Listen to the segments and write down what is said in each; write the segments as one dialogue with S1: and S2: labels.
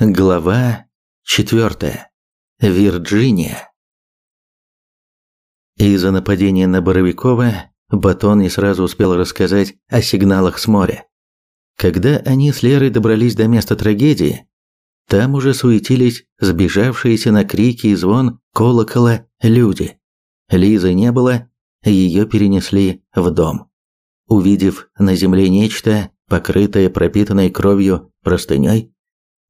S1: Глава 4. Вирджиния. Из-за нападения на Боровикова Батон не сразу успел рассказать о сигналах с моря. Когда они с Лерой добрались до места трагедии, там уже суетились сбежавшиеся на крики и звон колокола люди. Лизы не было, ее перенесли в дом. Увидев на земле нечто, покрытое пропитанной кровью простыней,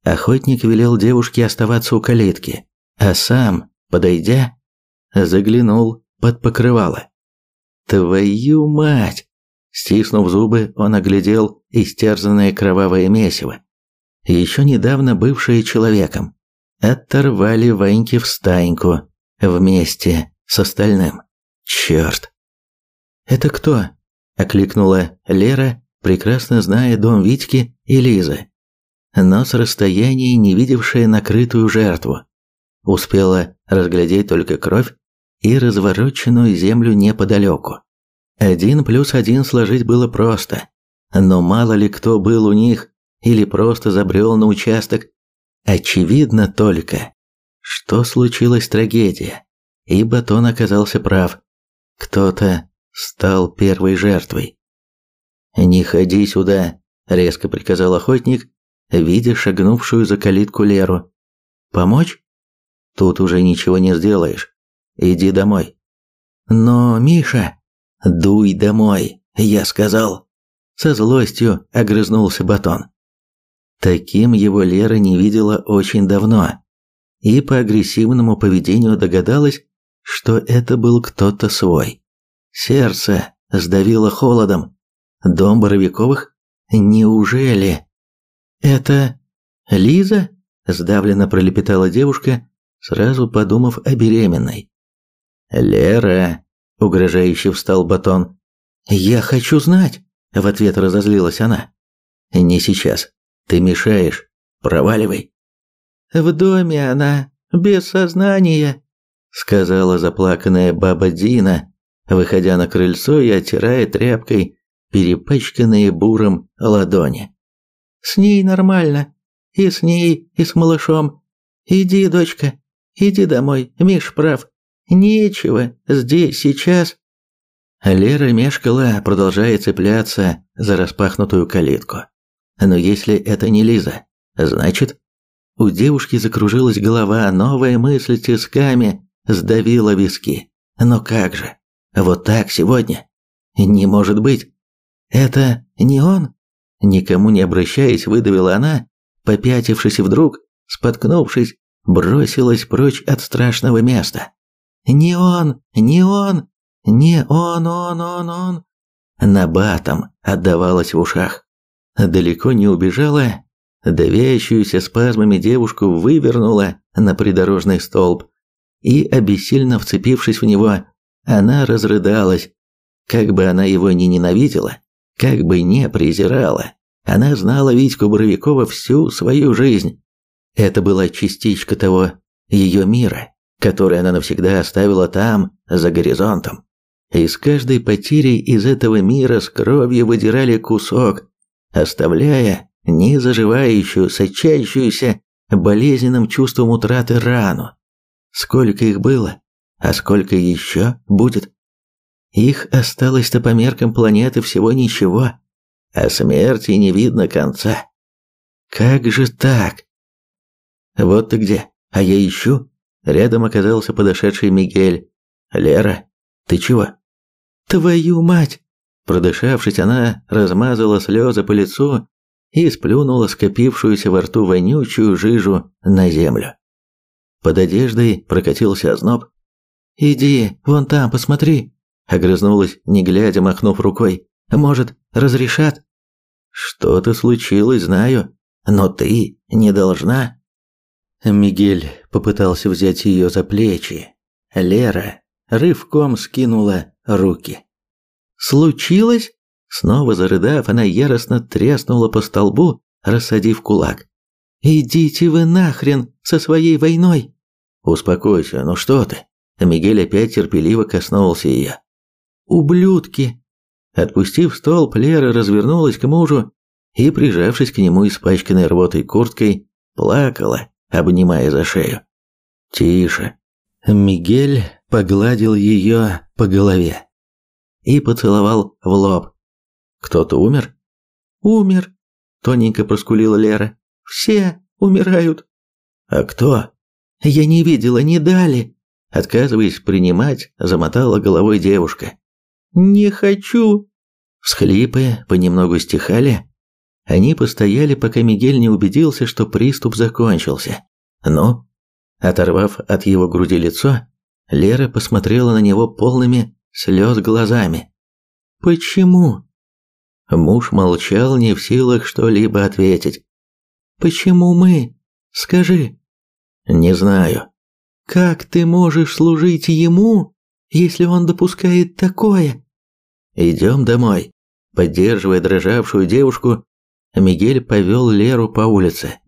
S1: Охотник велел девушке оставаться у калитки, а сам, подойдя, заглянул под покрывало. «Твою мать!» Стиснув зубы, он оглядел истерзанное кровавое месиво. Еще недавно бывшее человеком. Оторвали Ваньке в стайку вместе с остальным. Черт! «Это кто?» – окликнула Лера, прекрасно зная дом Витьки и Лизы но с расстояния не видевшая накрытую жертву. Успела разглядеть только кровь и развороченную землю неподалеку. Один плюс один сложить было просто, но мало ли кто был у них или просто забрел на участок. Очевидно только, что случилась трагедия, и Батон оказался прав. Кто-то стал первой жертвой. «Не ходи сюда», – резко приказал охотник, видя шагнувшую за калитку Леру. «Помочь? Тут уже ничего не сделаешь. Иди домой». «Но, Миша...» «Дуй домой, я сказал». Со злостью огрызнулся Батон. Таким его Лера не видела очень давно. И по агрессивному поведению догадалась, что это был кто-то свой. Сердце сдавило холодом. Дом Боровиковых? Неужели? «Это Лиза?» – сдавленно пролепетала девушка, сразу подумав о беременной. «Лера!» – угрожающе встал Батон. «Я хочу знать!» – в ответ разозлилась она. «Не сейчас. Ты мешаешь. Проваливай». «В доме она, без сознания», – сказала заплаканная баба Дина, выходя на крыльцо и оттирая тряпкой перепачканные буром ладони. С ней нормально. И с ней, и с малышом. Иди, дочка, иди домой, Миш прав. Нечего здесь сейчас. Лера мешкала, продолжая цепляться за распахнутую калитку. Но если это не Лиза, значит... У девушки закружилась голова, новая мысль тисками сдавила виски. Но как же? Вот так сегодня? Не может быть. Это не он? Никому не обращаясь, выдавила она, попятившись вдруг, споткнувшись, бросилась прочь от страшного места. «Не он! Не он! Не он, он, он, он!» Набатом отдавалась в ушах. Далеко не убежала, давящуюся спазмами девушку вывернула на придорожный столб, и, обессильно вцепившись в него, она разрыдалась. Как бы она его ни ненавидела, как бы не презирала, она знала Витьку Боровикова всю свою жизнь. Это была частичка того ее мира, который она навсегда оставила там, за горизонтом. И с каждой потерей из этого мира с кровью выдирали кусок, оставляя незаживающую, сочащуюся болезненным чувством утраты рану. Сколько их было, а сколько еще будет? Их осталось-то по меркам планеты всего ничего, а смерти не видно конца. Как же так? Вот ты где, а я ищу. Рядом оказался подошедший Мигель. Лера, ты чего? Твою мать! Продышавшись, она размазала слезы по лицу и сплюнула скопившуюся во рту вонючую жижу на землю. Под одеждой прокатился озноб. «Иди, вон там, посмотри!» Огрызнулась, не глядя, махнув рукой. «Может, разрешат?» «Что-то случилось, знаю, но ты не должна». Мигель попытался взять ее за плечи. Лера рывком скинула руки. «Случилось?» Снова зарыдав, она яростно треснула по столбу, рассадив кулак. «Идите вы нахрен со своей войной!» «Успокойся, ну что ты?» Мигель опять терпеливо коснулся ее. «Ублюдки!» Отпустив стол, Лера развернулась к мужу и, прижавшись к нему испачканной рвотой курткой, плакала, обнимая за шею. «Тише». Мигель погладил ее по голове и поцеловал в лоб. «Кто-то умер?» «Умер», – тоненько проскулила Лера. «Все умирают». «А кто?» «Я не видела, не дали». Отказываясь принимать, замотала головой девушка. «Не хочу». Всхлипы понемногу стихали. Они постояли, пока Мигель не убедился, что приступ закончился. «Ну?» Оторвав от его груди лицо, Лера посмотрела на него полными слез глазами. «Почему?» Муж молчал, не в силах что-либо ответить. «Почему мы? Скажи». «Не знаю». «Как ты можешь служить ему, если он допускает такое?» «Идем домой». Поддерживая дрожавшую девушку, Мигель повел Леру по улице.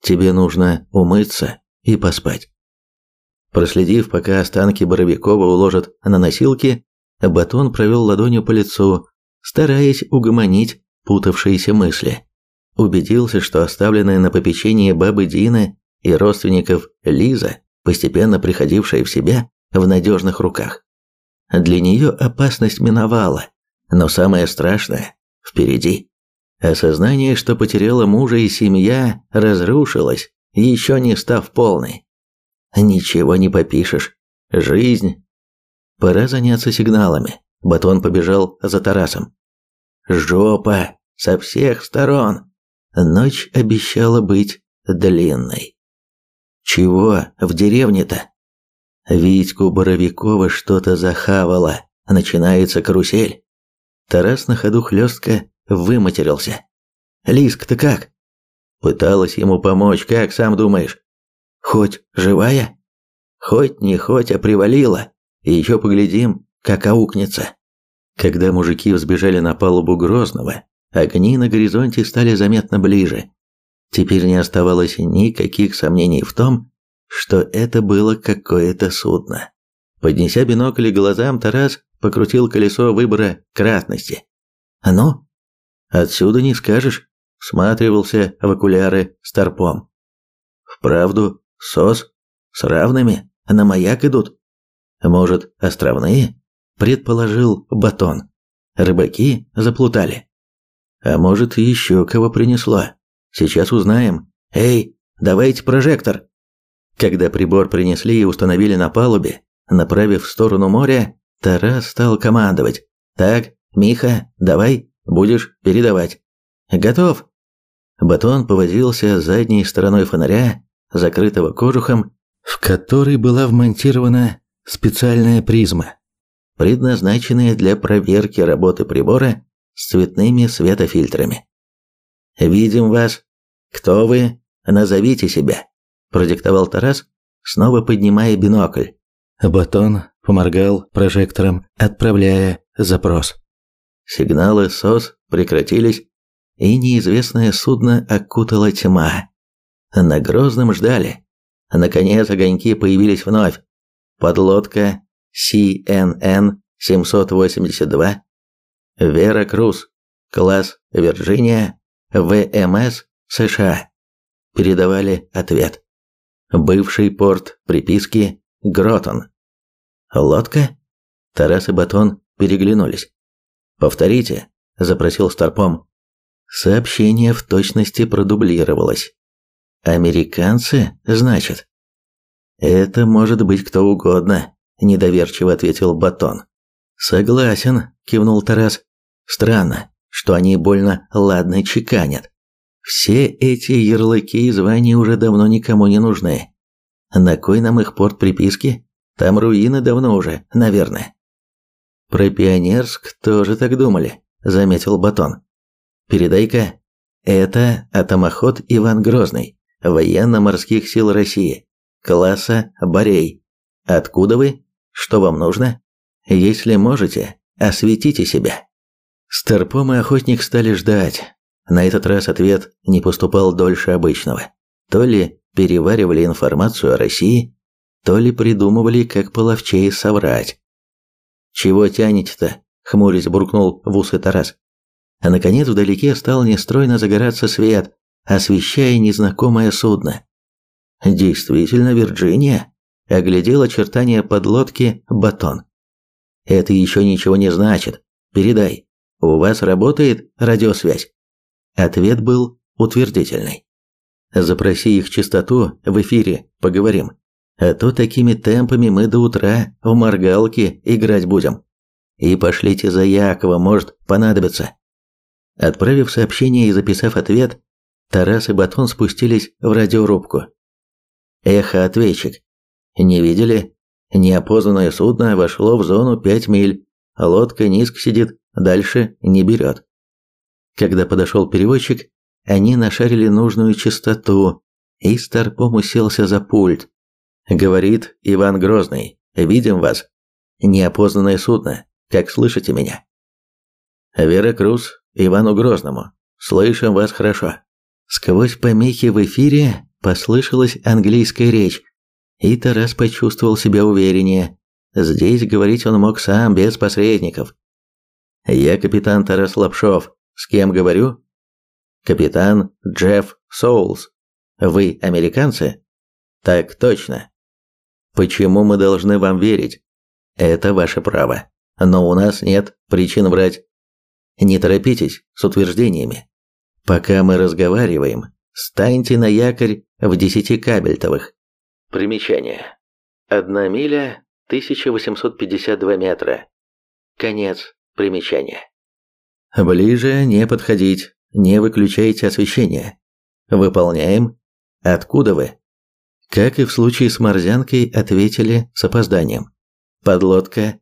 S1: «Тебе нужно умыться и поспать». Проследив, пока останки Боровикова уложат на носилки, Батон провел ладонью по лицу, стараясь угомонить путавшиеся мысли. Убедился, что оставленная на попечение бабы Дины и родственников Лиза, постепенно приходившая в себя, в надежных руках. Для нее опасность миновала, но самое страшное впереди. Осознание, что потеряла мужа и семья, разрушилось, еще не став полной. Ничего не попишешь. Жизнь. Пора заняться сигналами. Батон побежал за Тарасом. Жопа со всех сторон. Ночь обещала быть длинной. Чего в деревне-то? Витьку Боровикова что-то захавало. Начинается карусель. Тарас на ходу хлестко выматерился. «Лиск, ты как?» Пыталась ему помочь, как сам думаешь? Хоть живая? Хоть не хоть, а привалила. И еще поглядим, как аукнется. Когда мужики взбежали на палубу Грозного, огни на горизонте стали заметно ближе. Теперь не оставалось никаких сомнений в том, что это было какое-то судно. Поднеся бинокль к глазам, Тарас покрутил колесо выбора кратности. «А ну?» «Отсюда не скажешь», – всматривался в окуляры Старпом. «Вправду, СОС? С равными? На маяк идут?» «Может, островные?» предположил Батон. Рыбаки заплутали. А может, еще кого принесло. Сейчас узнаем. Эй, давайте прожектор. Когда прибор принесли и установили на палубе, направив в сторону моря, Тарас стал командовать. Так, Миха, давай, будешь передавать. Готов. Батон повозился задней стороной фонаря, закрытого кожухом, в который была вмонтирована специальная призма предназначенные для проверки работы прибора с цветными светофильтрами. «Видим вас. Кто вы? Назовите себя», – продиктовал Тарас, снова поднимая бинокль. Батон поморгал прожектором, отправляя запрос. Сигналы СОС прекратились, и неизвестное судно окутала тьма. На Грозном ждали. Наконец огоньки появились вновь. Подлодка CNN-782, Вера Круз, класс Вирджиния, ВМС США. Передавали ответ. Бывший порт приписки Гротон. Лодка? Тарас и Батон переглянулись. «Повторите», – запросил Старпом. Сообщение в точности продублировалось. «Американцы, значит?» «Это может быть кто угодно», недоверчиво ответил Батон. Согласен, кивнул Тарас. Странно, что они больно ладно чеканят. Все эти ярлыки и звания уже давно никому не нужны. На кой нам их порт приписки? Там руины давно уже, наверное. Про Пионерск тоже так думали, заметил Батон. Передай-ка, это атомоход Иван Грозный, военно-морских сил России, класса Борей. Откуда вы? Что вам нужно? Если можете, осветите себя. Старпом и охотник стали ждать. На этот раз ответ не поступал дольше обычного. То ли переваривали информацию о России, то ли придумывали, как половчее соврать. «Чего тянете-то?» – хмурясь буркнул в усы Тарас. А наконец вдалеке стал нестройно загораться свет, освещая незнакомое судно. Действительно, Вирджиния оглядел очертания подлодки Батон. Это еще ничего не значит. Передай. У вас работает радиосвязь? Ответ был утвердительный. Запроси их частоту в эфире, поговорим. А то такими темпами мы до утра в моргалке играть будем. И пошлите за Якова, может понадобится. Отправив сообщение и записав ответ, Тарас и Батон спустились в радиорубку. Эхо-ответчик. Не видели? Неопознанное судно вошло в зону 5 миль. Лодка низко сидит, дальше не берет. Когда подошел переводчик, они нашарили нужную частоту, и Старпом уселся за пульт. Говорит Иван Грозный, видим вас. Неопознанное судно, как слышите меня? Вера Круз, Ивану Грозному, слышим вас хорошо. Сквозь помехи в эфире послышалась английская речь, и Тарас почувствовал себя увереннее. Здесь говорить он мог сам, без посредников. «Я капитан Тарас Лапшов. С кем говорю?» «Капитан Джефф Соулс. Вы американцы?» «Так точно». «Почему мы должны вам верить?» «Это ваше право. Но у нас нет причин врать. Не торопитесь с утверждениями. Пока мы разговариваем, станьте на якорь в десяти кабельтовых. Примечание. Одна миля, 1852 метра. Конец примечания. Ближе не подходить, не выключайте освещение. Выполняем. Откуда вы? Как и в случае с морзянкой, ответили с опозданием. Подлодка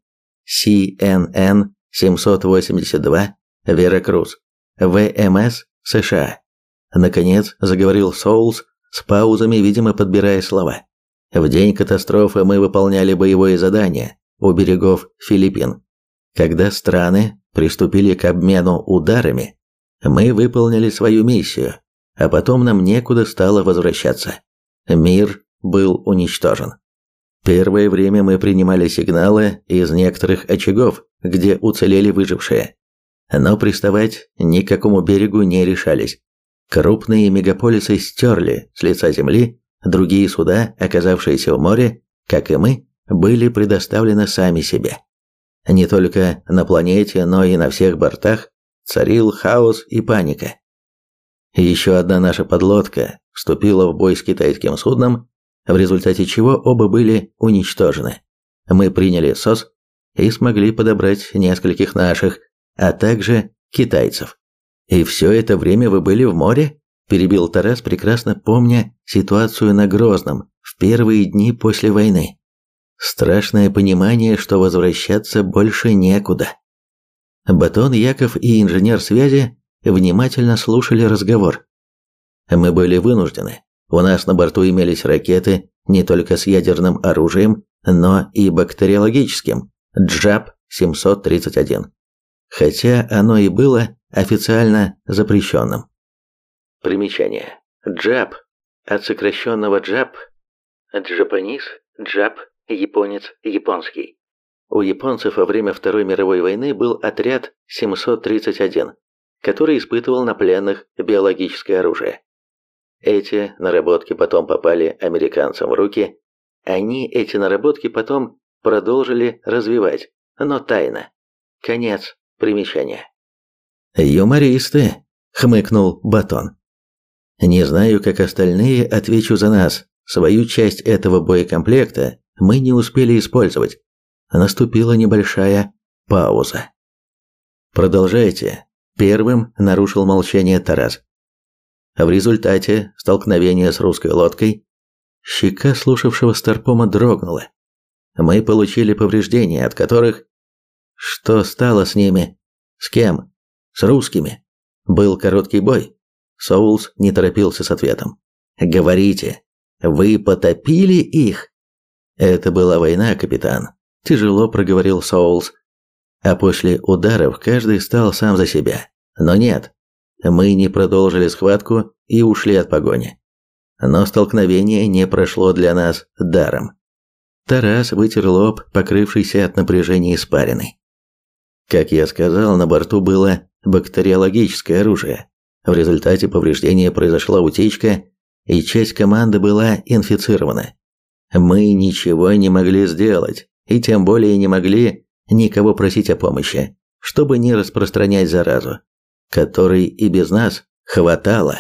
S1: CNN 782 Веракрус. ВМС США. Наконец заговорил Соулс с паузами, видимо, подбирая слова. В день катастрофы мы выполняли боевое задание у берегов Филиппин. Когда страны приступили к обмену ударами, мы выполнили свою миссию, а потом нам некуда стало возвращаться. Мир был уничтожен. Первое время мы принимали сигналы из некоторых очагов, где уцелели выжившие. Но приставать ни к какому берегу не решались. Крупные мегаполисы стерли с лица земли, другие суда, оказавшиеся в море, как и мы, были предоставлены сами себе. Не только на планете, но и на всех бортах царил хаос и паника. Еще одна наша подлодка вступила в бой с китайским судном, в результате чего оба были уничтожены. Мы приняли СОС и смогли подобрать нескольких наших, а также китайцев. «И все это время вы были в море?» – перебил Тарас, прекрасно помня ситуацию на Грозном в первые дни после войны. Страшное понимание, что возвращаться больше некуда. Батон, Яков и инженер связи внимательно слушали разговор. Мы были вынуждены. У нас на борту имелись ракеты не только с ядерным оружием, но и бактериологическим Джаб-731. Хотя оно и было официально запрещенным. Примечание. Джаб от сокращенного джаб, джапанис, джаб, японец, японский. У японцев во время Второй мировой войны был отряд 731, который испытывал на пленных биологическое оружие. Эти наработки потом попали американцам в руки. Они эти наработки потом продолжили развивать, но тайно. Конец примечания. «Юмористы», — хмыкнул Батон. «Не знаю, как остальные, отвечу за нас. Свою часть этого боекомплекта мы не успели использовать. Наступила небольшая пауза. «Продолжайте», — первым нарушил молчание Тарас. В результате столкновения с русской лодкой щека слушавшего Старпома дрогнула. Мы получили повреждения, от которых... Что стало с ними? С кем? С русскими. Был короткий бой. Соулс не торопился с ответом. «Говорите, вы потопили их?» «Это была война, капитан», – тяжело проговорил Соулс. А после ударов каждый стал сам за себя. Но нет, мы не продолжили схватку и ушли от погони. Но столкновение не прошло для нас даром. Тарас вытер лоб, покрывшийся от напряжения испариной. Как я сказал, на борту было бактериологическое оружие. В результате повреждения произошла утечка, и часть команды была инфицирована. Мы ничего не могли сделать, и тем более не могли никого просить о помощи, чтобы не распространять заразу, которой и без нас хватало.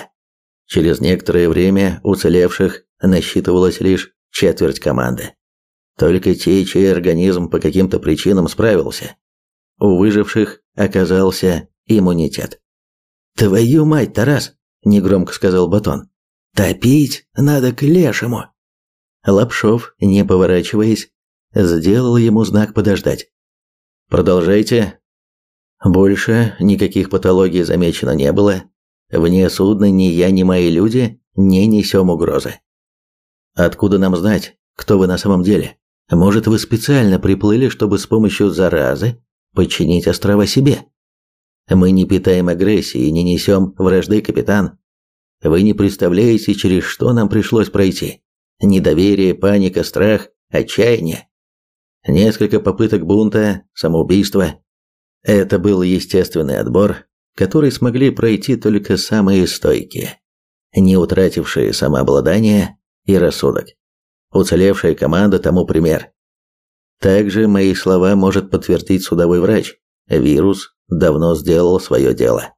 S1: Через некоторое время уцелевших насчитывалось лишь четверть команды. Только те, чей организм по каким-то причинам справился. У выживших оказался иммунитет. «Твою мать, Тарас!» – негромко сказал Батон. «Топить надо к лешему!» Лапшов, не поворачиваясь, сделал ему знак подождать. «Продолжайте». Больше никаких патологий замечено не было. Вне судна ни я, ни мои люди не несем угрозы. Откуда нам знать, кто вы на самом деле? Может, вы специально приплыли, чтобы с помощью заразы подчинить острова себе? Мы не питаем агрессии и не несем вражды, капитан. Вы не представляете, через что нам пришлось пройти. Недоверие, паника, страх, отчаяние. Несколько попыток бунта, самоубийства. Это был естественный отбор, который смогли пройти только самые стойкие, не утратившие самообладание и рассудок. Уцелевшая команда тому пример. Также мои слова может подтвердить судовой врач. Вирус давно сделал свое дело.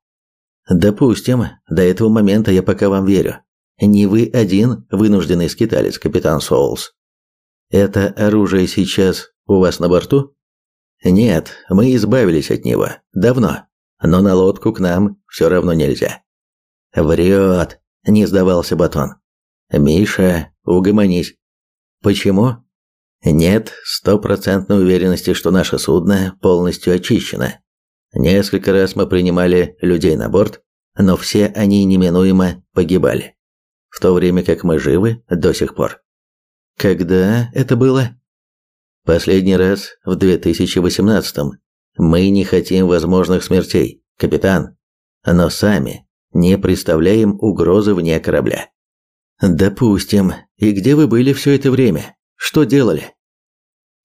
S1: Допустим, до этого момента я пока вам верю. Не вы один вынужденный скиталец, капитан Соулс. Это оружие сейчас у вас на борту? Нет, мы избавились от него. Давно. Но на лодку к нам все равно нельзя. Врет, не сдавался Батон. Миша, угомонись. Почему? Нет стопроцентной уверенности, что наше судно полностью очищено. Несколько раз мы принимали людей на борт, но все они неминуемо погибали. В то время как мы живы до сих пор. Когда это было? Последний раз в 2018-м. Мы не хотим возможных смертей, капитан, но сами не представляем угрозы вне корабля. Допустим. И где вы были все это время? Что делали?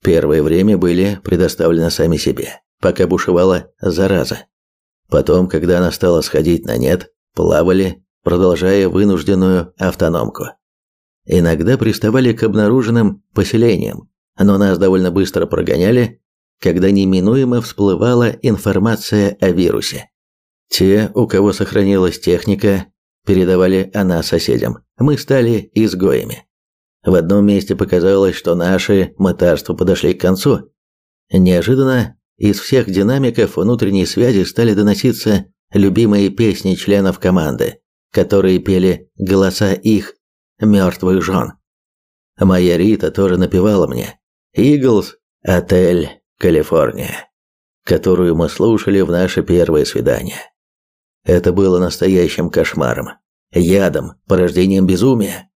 S1: Первое время были предоставлены сами себе, пока бушевала зараза. Потом, когда она стала сходить на нет, плавали, продолжая вынужденную автономку. Иногда приставали к обнаруженным поселениям, но нас довольно быстро прогоняли, когда неминуемо всплывала информация о вирусе. Те, у кого сохранилась техника, передавали она соседям. Мы стали изгоями. В одном месте показалось, что наши мытарства подошли к концу. Неожиданно из всех динамиков внутренней связи стали доноситься любимые песни членов команды, которые пели голоса их мертвых жен. Моя Рита тоже напевала мне «Иглс, отель, Калифорния», которую мы слушали в наше первое свидание. Это было настоящим кошмаром, ядом, порождением безумия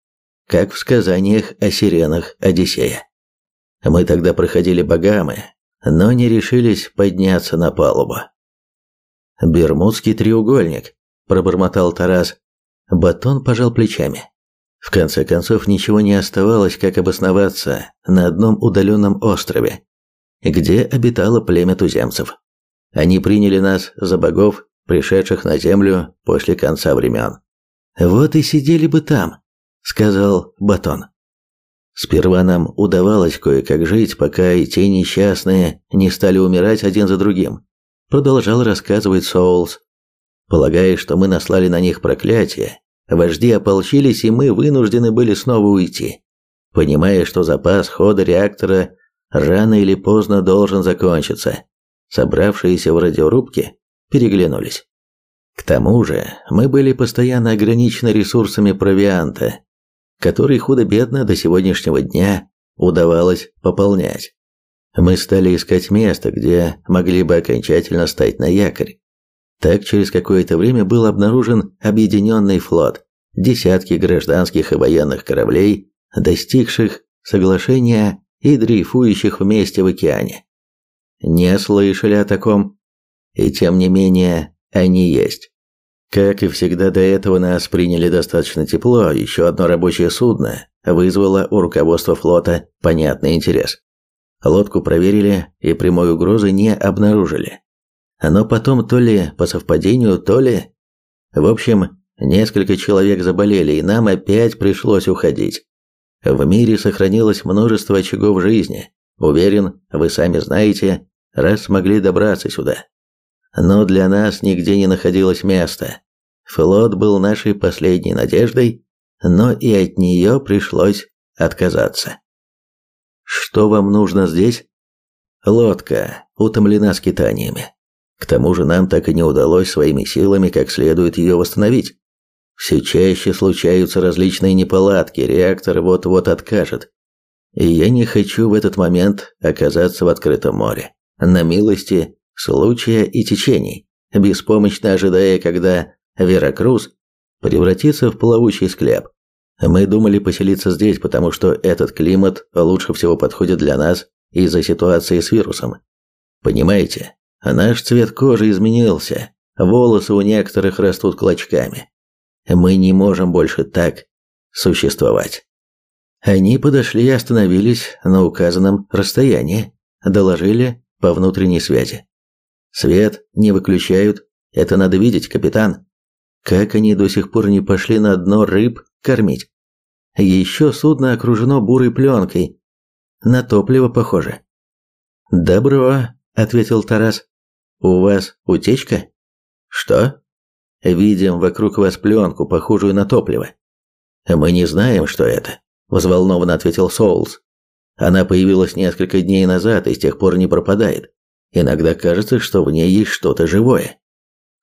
S1: как в сказаниях о сиренах Одиссея. Мы тогда проходили Багамы, но не решились подняться на палубу. «Бермудский треугольник», – пробормотал Тарас. Батон пожал плечами. В конце концов, ничего не оставалось, как обосноваться на одном удаленном острове, где обитало племя туземцев. Они приняли нас за богов, пришедших на землю после конца времен. Вот и сидели бы там, сказал Батон. Сперва нам удавалось кое-как жить, пока и те несчастные не стали умирать один за другим, продолжал рассказывать Соулс. Полагая, что мы наслали на них проклятие, вожди ополчились, и мы вынуждены были снова уйти, понимая, что запас хода реактора рано или поздно должен закончиться. Собравшиеся в радиорубке переглянулись. К тому же, мы были постоянно ограничены ресурсами провианта, который худо-бедно до сегодняшнего дня удавалось пополнять. Мы стали искать место, где могли бы окончательно стать на якорь. Так через какое-то время был обнаружен объединенный флот, десятки гражданских и военных кораблей, достигших соглашения и дрейфующих вместе в океане. Не слышали о таком, и тем не менее они есть. Как и всегда до этого нас приняли достаточно тепло, еще одно рабочее судно вызвало у руководства флота понятный интерес. Лодку проверили и прямой угрозы не обнаружили. Но потом то ли по совпадению, то ли... В общем, несколько человек заболели, и нам опять пришлось уходить. В мире сохранилось множество очагов жизни. Уверен, вы сами знаете, раз смогли добраться сюда. Но для нас нигде не находилось места. Флот был нашей последней надеждой, но и от нее пришлось отказаться. Что вам нужно здесь? Лодка утомлена скитаниями. К тому же нам так и не удалось своими силами как следует ее восстановить. Все чаще случаются различные неполадки, реактор вот-вот откажет. И я не хочу в этот момент оказаться в открытом море, на милости случая и течений, беспомощно ожидая, когда Веракрус превратится в плавучий склеп. Мы думали поселиться здесь, потому что этот климат лучше всего подходит для нас из-за ситуации с вирусом. Понимаете, наш цвет кожи изменился, волосы у некоторых растут клочками. Мы не можем больше так существовать. Они подошли и остановились на указанном расстоянии, доложили по внутренней связи. Свет не выключают, это надо видеть, капитан. Как они до сих пор не пошли на дно рыб кормить? Еще судно окружено бурой пленкой. На топливо похоже. «Добро», — ответил Тарас. «У вас утечка?» «Что?» «Видим вокруг вас пленку, похожую на топливо». «Мы не знаем, что это», — взволнованно ответил Соулс. «Она появилась несколько дней назад и с тех пор не пропадает. Иногда кажется, что в ней есть что-то живое».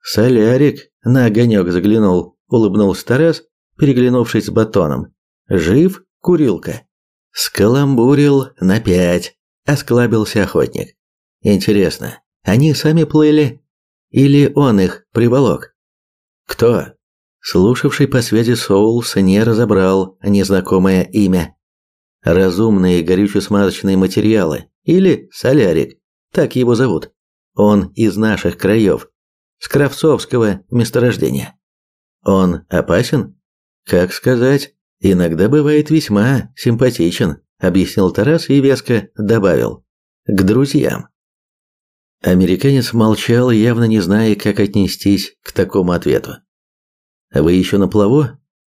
S1: «Солярик на огонек заглянул», — улыбнулся Тарас, переглянувшись с батоном. «Жив, курилка?» «Скаламбурил на пять», — осклабился охотник. «Интересно, они сами плыли? Или он их приволок?» «Кто?» Слушавший по связи Соулс не разобрал незнакомое имя. «Разумные горюче-смазочные материалы» или «Солярик», так его зовут. Он из наших краев, с Кравцовского месторождения. Он опасен? Как сказать, иногда бывает весьма симпатичен, объяснил Тарас и веско добавил. К друзьям. Американец молчал, явно не зная, как отнестись к такому ответу. Вы еще на плаву,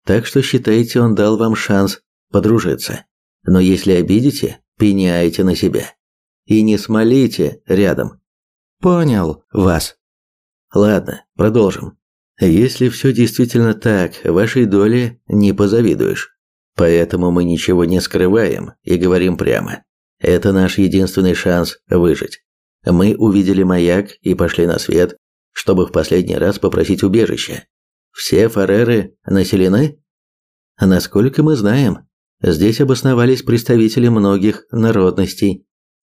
S1: так что считайте, он дал вам шанс подружиться. Но если обидите, пеняйте на себя. И не смолите рядом. Понял вас. Ладно, продолжим. Если все действительно так, вашей доле не позавидуешь. Поэтому мы ничего не скрываем и говорим прямо. Это наш единственный шанс выжить. Мы увидели маяк и пошли на свет, чтобы в последний раз попросить убежища. Все фареры населены? Насколько мы знаем, здесь обосновались представители многих народностей.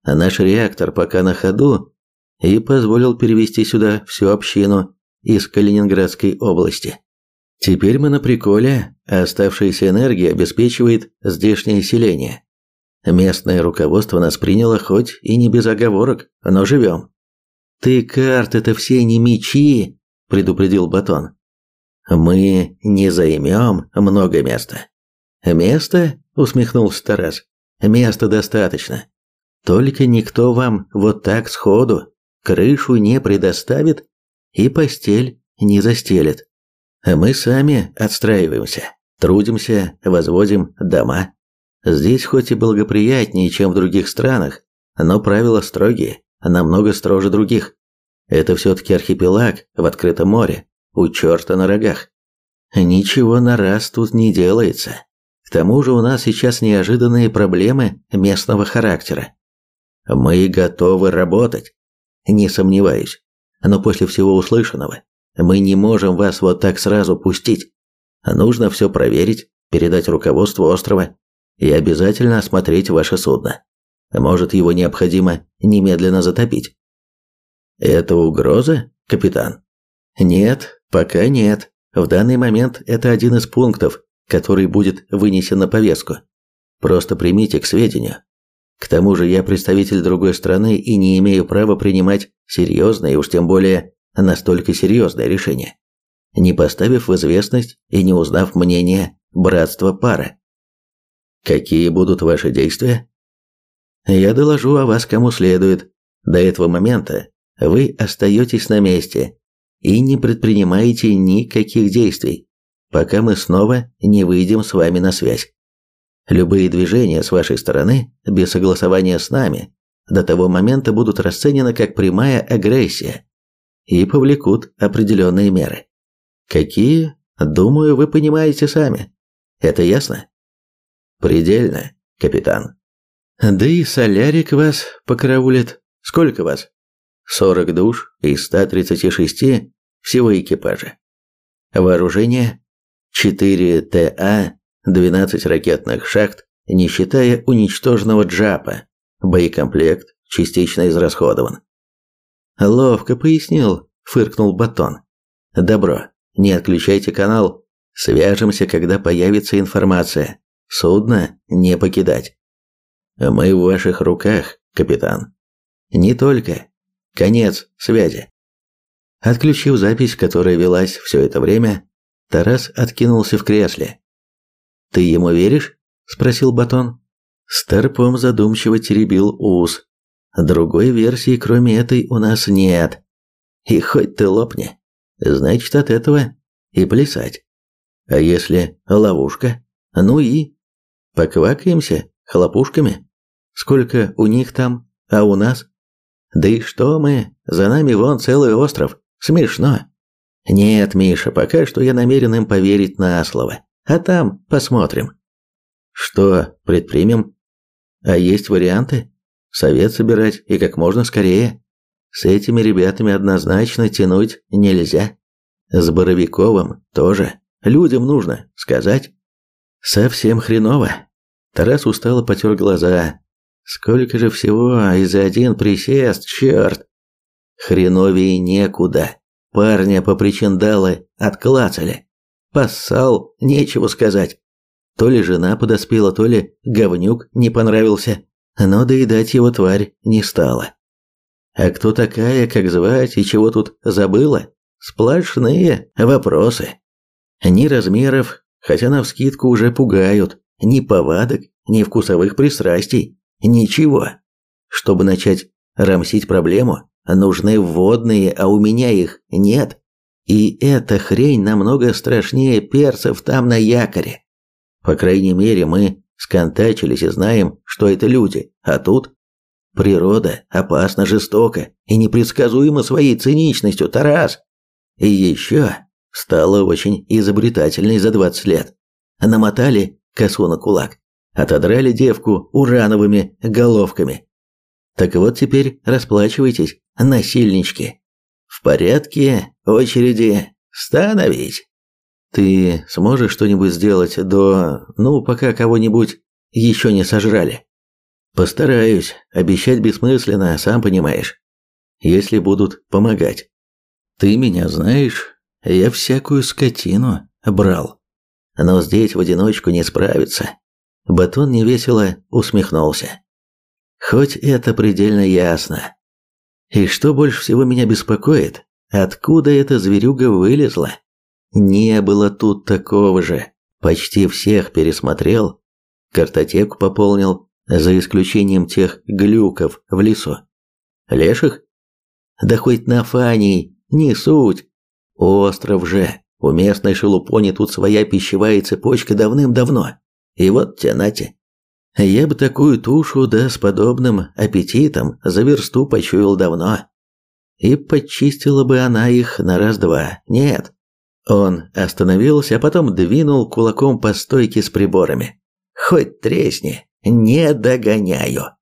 S1: Наш реактор пока на ходу, и позволил перевести сюда всю общину из Калининградской области. Теперь мы на приколе, а оставшаяся энергия обеспечивает здешнее селение. Местное руководство нас приняло хоть и не без оговорок, но живем. «Ты карты-то все не мечи», – предупредил Батон. «Мы не займем много места». «Место?» – усмехнулся Тарас. «Места достаточно. Только никто вам вот так сходу крышу не предоставит и постель не застелит. Мы сами отстраиваемся, трудимся, возводим дома. Здесь хоть и благоприятнее, чем в других странах, но правила строгие, намного строже других. Это все-таки архипелаг в открытом море, у черта на рогах. Ничего на раз тут не делается. К тому же у нас сейчас неожиданные проблемы местного характера. Мы готовы работать, не сомневаюсь. Но после всего услышанного мы не можем вас вот так сразу пустить. Нужно все проверить, передать руководству острова и обязательно осмотреть ваше судно. Может, его необходимо немедленно затопить. Это угроза, капитан? Нет, пока нет. В данный момент это один из пунктов, который будет вынесен на повестку. Просто примите к сведению, к тому же я представитель другой страны и не имею права принимать серьезные, уж тем более настолько серьезные решения, не поставив в известность и не узнав мнение братства пара. Какие будут ваши действия? Я доложу о вас кому следует. До этого момента вы остаетесь на месте. и не предпринимайте никаких действий, пока мы снова не выйдем с вами на связь. Любые движения с вашей стороны, без согласования с нами, до того момента будут расценены как прямая агрессия и повлекут определенные меры. Какие, думаю, вы понимаете сами. Это ясно? Предельно, капитан. Да и солярик вас покараулит. Сколько вас? 40 душ из 136 всего экипажа. Вооружение 4 ТА, 12 ракетных шахт, не считая уничтоженного джапа. Боекомплект частично израсходован. Ловко пояснил, фыркнул Батон. Добро, не отключайте канал. Свяжемся, когда появится информация. Судно не покидать. Мы в ваших руках, капитан. Не только. Конец связи. Отключив запись, которая велась все это время, Тарас откинулся в кресле. «Ты ему веришь?» – спросил Батон. Старпом задумчиво теребил ус. «Другой версии, кроме этой, у нас нет. И хоть ты лопни, значит, от этого и плясать. А если ловушка? Ну и? Поквакаемся хлопушками? Сколько у них там, а у нас? Да и что мы? За нами вон целый остров. Смешно. Нет, Миша, пока что я намерен им поверить на слово. А там посмотрим. Что предпримем? А есть варианты? Совет собирать и как можно скорее. С этими ребятами однозначно тянуть нельзя. С Боровиковым тоже. Людям нужно сказать. Совсем хреново. Тарас устало потер глаза. Сколько же всего, и за один присест, черт. Хреновее некуда. Парня по причиндалы отклацали. Поссал, нечего сказать. То ли жена подоспела, то ли говнюк не понравился, но доедать его тварь не стала. А кто такая, как звать и чего тут забыла? Сплошные вопросы. Ни размеров, хотя навскидку уже пугают, ни повадок, ни вкусовых пристрастий. Ничего. Чтобы начать рамсить проблему, нужны вводные, а у меня их нет. И эта хрень намного страшнее перцев там на якоре. По крайней мере, мы сконтачились и знаем, что это люди, а тут природа опасно жестока и непредсказуема своей циничностью, Тарас. И еще стала очень изобретательной за 20 лет. Намотали косу на кулак, Отодрали девку урановыми головками. Так вот теперь расплачивайтесь, насильнички. В порядке очереди становить. Ты сможешь что-нибудь сделать до... Ну, пока кого-нибудь еще не сожрали? Постараюсь. Обещать бессмысленно, сам понимаешь. Если будут помогать. Ты меня знаешь, я всякую скотину брал. Но здесь в одиночку не справиться. Батон невесело усмехнулся. Хоть это предельно ясно. И что больше всего меня беспокоит, откуда эта зверюга вылезла? Не было тут такого же. Почти всех пересмотрел, картотеку пополнил, за исключением тех глюков в лесу. Леших? Да хоть на фании, не суть. Остров же. У местной шелупони тут своя пищевая цепочка давным-давно. И вот те Я бы такую тушу, да с подобным аппетитом, за версту почуял давно. И подчистила бы она их на раз-два. Нет. Он остановился, а потом двинул кулаком по стойке с приборами. Хоть тресни, не догоняю.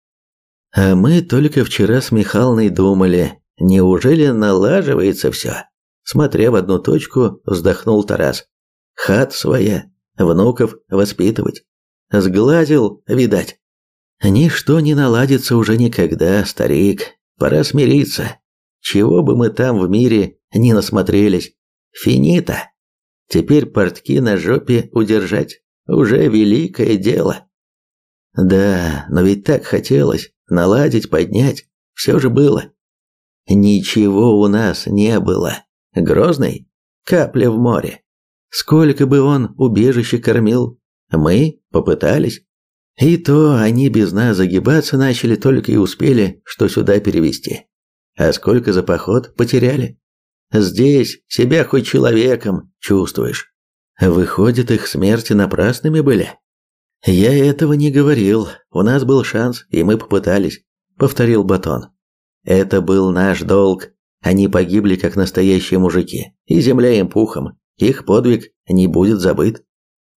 S1: А мы только вчера с Михалной думали, неужели налаживается все? Смотря в одну точку, вздохнул Тарас. Хат своя, внуков воспитывать. Сглазил, видать. Ничто не наладится уже никогда, старик. Пора смириться. Чего бы мы там в мире не насмотрелись. Финита. Теперь портки на жопе удержать уже великое дело. Да, но ведь так хотелось наладить, поднять. Все же было. Ничего у нас не было. Грозный? Капля в море. Сколько бы он убежище кормил, мы попытались. И то они без нас загибаться начали только и успели, что сюда перевести. А сколько за поход потеряли? Здесь себя хоть человеком чувствуешь. Выходит, их смерти напрасными были? Я этого не говорил. У нас был шанс, и мы попытались, повторил Батон. Это был наш долг. Они погибли как настоящие мужики, и земля им пухом. Их подвиг не будет забыт.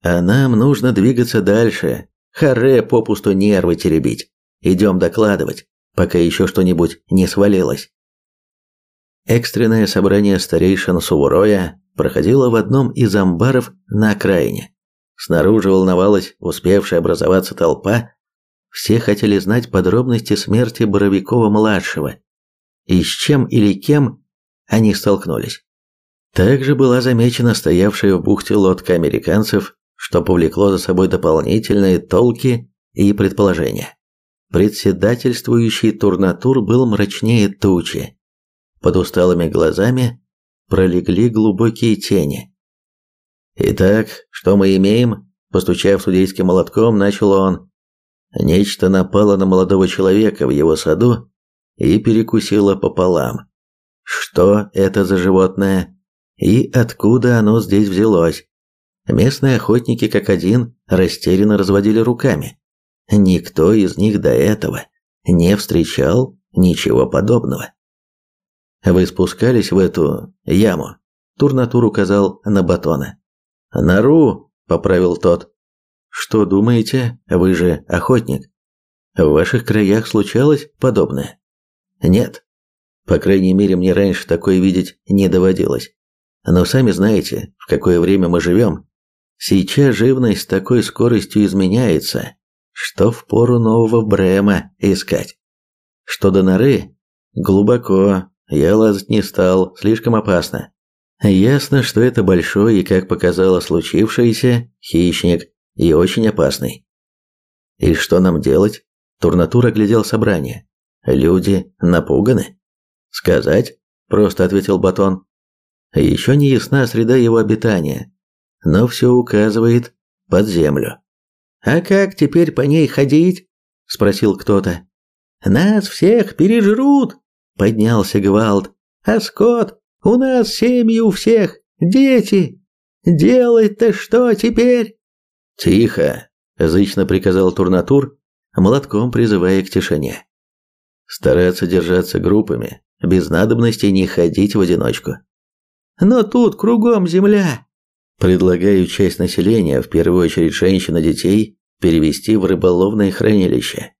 S1: А нам нужно двигаться дальше. Харе попусту нервы теребить. Идем докладывать, пока еще что-нибудь не свалилось. Экстренное собрание старейшин Сувороя проходило в одном из амбаров на окраине. Снаружи волновалась успевшая образоваться толпа. Все хотели знать подробности смерти Боровикова-младшего и с чем или кем они столкнулись. Также была замечена стоявшая в бухте лодка американцев, что повлекло за собой дополнительные толки и предположения. Председательствующий турнатур был мрачнее тучи. Под усталыми глазами пролегли глубокие тени. «Итак, что мы имеем?» Постучав судейским молотком, начал он. Нечто напало на молодого человека в его саду и перекусило пополам. Что это за животное? И откуда оно здесь взялось? Местные охотники как один растерянно разводили руками. Никто из них до этого не встречал ничего подобного. Вы спускались в эту яму. Турнатур указал на батона. Нару, поправил тот. Что думаете, вы же охотник? В ваших краях случалось подобное? Нет. По крайней мере, мне раньше такое видеть не доводилось. Но сами знаете, в какое время мы живем. Сейчас живность с такой скоростью изменяется, что в пору нового Брема искать. Что до норы, глубоко, я лазать не стал, слишком опасно. Ясно, что это большой и, как показало случившееся, хищник и очень опасный. И что нам делать? Турнатур оглядел собрание. Люди напуганы? Сказать? Просто ответил Батон. Еще не ясна среда его обитания, но все указывает под землю. «А как теперь по ней ходить?» – спросил кто-то. «Нас всех пережрут!» Поднялся гвалт. А скот, у нас семьи у всех, дети. Делать-то что теперь? Тихо, зычно приказал Турнатур, молотком призывая к тишине. Стараться держаться группами, без надобности не ходить в одиночку. Но тут кругом земля. Предлагаю часть населения, в первую очередь женщин и детей, перевести в рыболовное хранилище.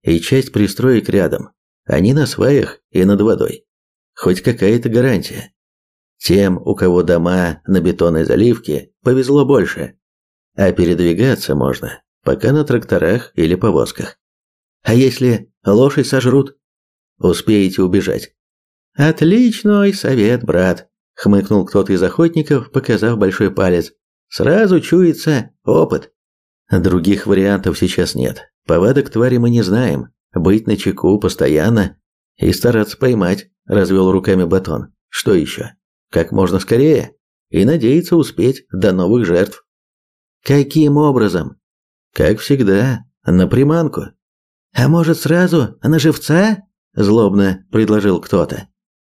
S1: И часть пристроек рядом. Они на сваях и над водой. Хоть какая-то гарантия. Тем, у кого дома на бетонной заливке, повезло больше. А передвигаться можно, пока на тракторах или повозках. А если лошадь сожрут? Успеете убежать. Отличный совет, брат, хмыкнул кто-то из охотников, показав большой палец. Сразу чуется опыт. Других вариантов сейчас нет. Повадок твари мы не знаем, быть начеку постоянно и стараться поймать, развел руками батон. Что еще? Как можно скорее и надеяться успеть до новых жертв. Каким образом? Как всегда, на приманку. А может сразу на живца? Злобно предложил кто-то.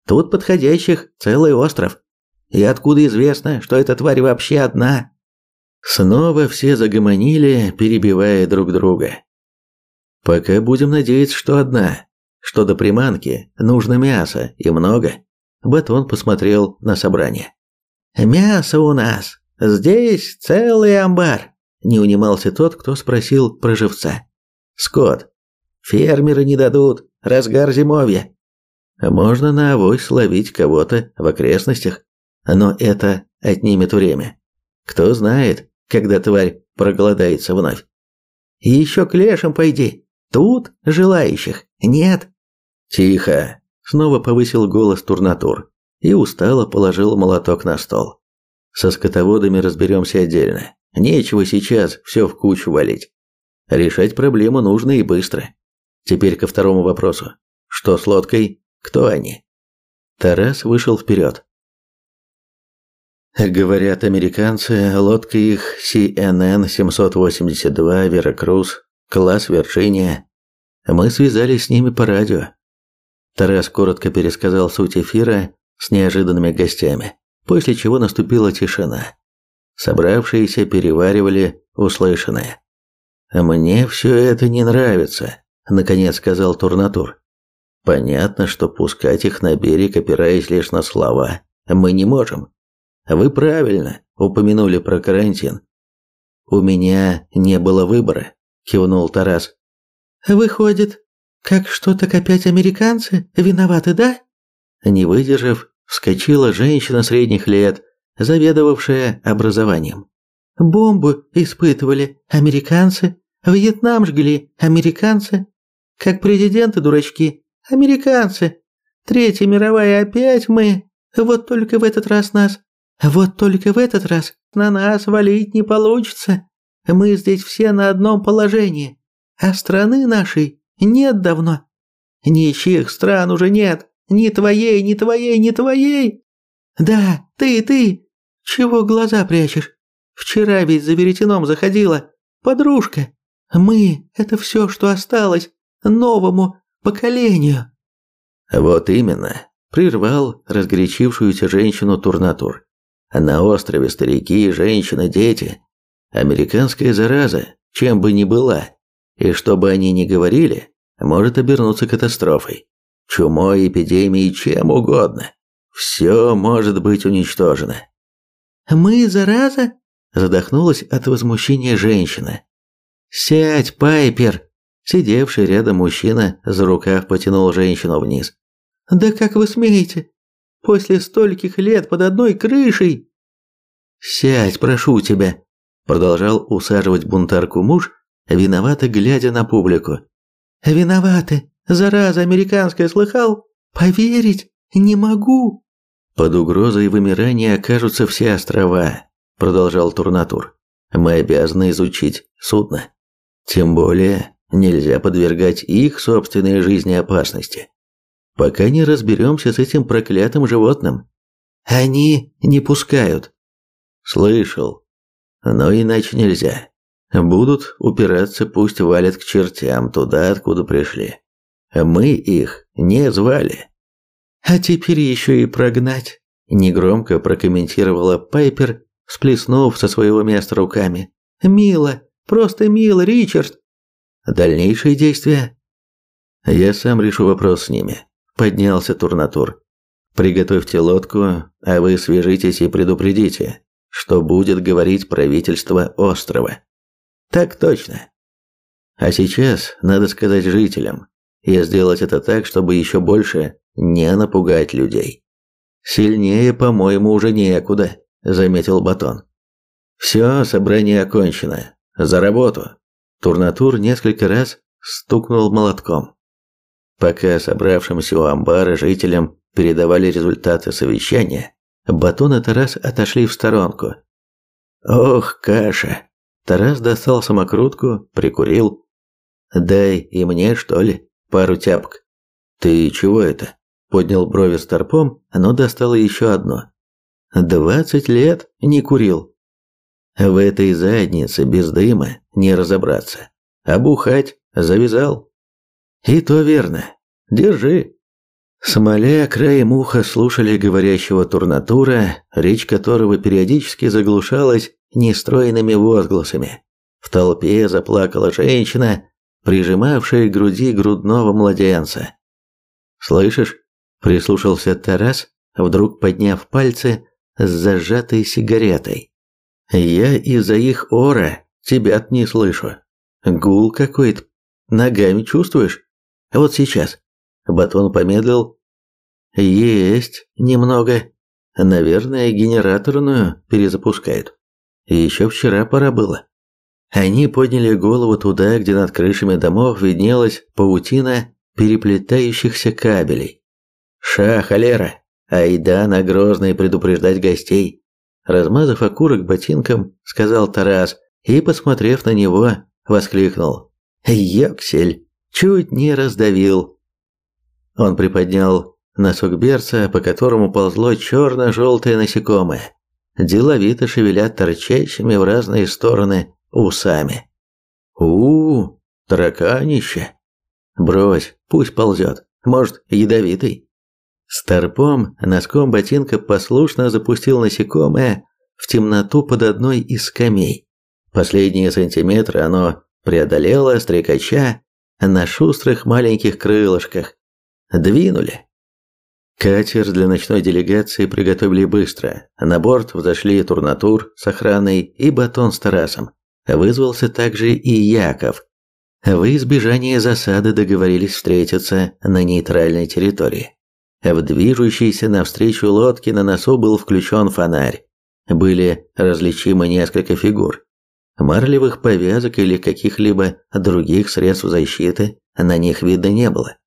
S1: Тут подходящих целый остров. И откуда известно, что эта тварь вообще одна? Снова все загомонили, перебивая друг друга. Пока будем надеяться, что одна. Что до приманки, нужно мясо, и много. Батон посмотрел на собрание. «Мясо у нас. Здесь целый амбар», – не унимался тот, кто спросил про живца. «Скот. Фермеры не дадут. Разгар зимовья. Можно на авось словить кого-то в окрестностях, но это отнимет время. Кто знает, когда тварь проголодается вновь. Еще к лешим пойди. Тут желающих нет. Тихо, снова повысил голос Турнатур и устало положил молоток на стол. Со скотоводами разберемся отдельно. Нечего сейчас все в кучу валить. Решать проблему нужно и быстро. Теперь ко второму вопросу. Что с лодкой? Кто они? Тарас вышел вперед. Говорят американцы, лодка их CNN-782 «Веракрус» класс Вирджиния. Мы связались с ними по радио. Тарас коротко пересказал суть эфира, с неожиданными гостями, после чего наступила тишина. Собравшиеся переваривали услышанное. «Мне все это не нравится», – наконец сказал Турнатур. «Понятно, что пускать их на берег, опираясь лишь на слова, мы не можем. Вы правильно упомянули про карантин. У меня не было выбора, кивнул Тарас. Выходит, как что так опять американцы виноваты, да? Не выдержав, вскочила женщина средних лет, заведовавшая образованием. Бомбу испытывали американцы, Вьетнам жгли американцы, как президенты дурачки, американцы. Третья мировая опять мы. Вот только в этот раз нас вот только в этот раз на нас валить не получится. Мы здесь все на одном положении, а страны нашей нет давно. Ничьих стран уже нет, ни твоей, ни твоей, ни твоей. Да, ты, ты, чего глаза прячешь? Вчера ведь за веретеном заходила подружка. Мы – это все, что осталось новому поколению. Вот именно, прервал разгорячившуюся женщину Турнатур. На острове старики, женщины, дети. Американская зараза, чем бы ни была, и что бы они ни говорили, может обернуться катастрофой. Чумой, эпидемией, чем угодно. Все может быть уничтожено. «Мы зараза?» – задохнулась от возмущения женщина. «Сядь, Пайпер!» Сидевший рядом мужчина за рукав потянул женщину вниз. «Да как вы смеете? После стольких лет под одной крышей. Сядь, прошу тебя, продолжал усаживать бунтарку муж, виновато глядя на публику. Виноваты. Зараза американская слыхал? Поверить не могу. Под угрозой вымирания окажутся все острова, продолжал Турнатур. Мы обязаны изучить судно. Тем более нельзя подвергать их собственной жизни опасности пока не разберемся с этим проклятым животным. Они не пускают. Слышал. Но иначе нельзя. Будут упираться, пусть валят к чертям туда, откуда пришли. Мы их не звали. А теперь еще и прогнать. Негромко прокомментировала Пайпер, сплеснув со своего места руками. «Мило, просто мило, Ричард!» «Дальнейшие действия?» «Я сам решу вопрос с ними. Поднялся Турнатур. Приготовьте лодку, а вы свяжитесь и предупредите, что будет говорить правительство острова. Так точно. А сейчас надо сказать жителям и сделать это так, чтобы еще больше не напугать людей. Сильнее, по-моему, уже некуда, заметил Батон. Все, собрание окончено. За работу. Турнатур несколько раз стукнул молотком. Пока собравшимся у амбара жителям передавали результаты совещания, Батон и Тарас отошли в сторонку. «Ох, каша!» Тарас достал самокрутку, прикурил. «Дай и мне, что ли, пару тяпок». «Ты чего это?» Поднял брови старпом, но достал еще одно. «Двадцать лет не курил». В этой заднице без дыма не разобраться. А бухать завязал. И то верно. Держи. Смоля краем уха слушали говорящего турнатура, речь которого периодически заглушалась нестроенными возгласами. В толпе заплакала женщина, прижимавшая к груди грудного младенца. «Слышишь?» – прислушался Тарас, вдруг подняв пальцы с зажатой сигаретой. «Я из-за их ора тебя не слышу. Гул какой-то. Ногами чувствуешь?» Вот сейчас. Батон помедлил. Есть немного. Наверное, генераторную перезапускают. Еще вчера пора было. Они подняли голову туда, где над крышами домов виднелась паутина переплетающихся кабелей. «Ша, холера! Айда на Грозный предупреждать гостей!» Размазав окурок ботинком, сказал Тарас и, посмотрев на него, воскликнул. «Ёксель!» чуть не раздавил. Он приподнял носок берца, по которому ползло черно-желтое насекомое, деловито шевеля торчащими в разные стороны усами. у у тараканище! Брось, пусть ползет, может, ядовитый. Старпом носком ботинка послушно запустил насекомое в темноту под одной из скамей. Последние сантиметры оно преодолело, стрекача на шустрых маленьких крылышках. Двинули. Катер для ночной делегации приготовили быстро. На борт взошли Турнатур с охраной и Батон с Тарасом. Вызвался также и Яков. В избежание засады договорились встретиться на нейтральной территории. В движущейся навстречу лодке на носу был включен фонарь. Были различимы несколько фигур. Марлевых повязок или каких-либо других средств защиты на них видно не было.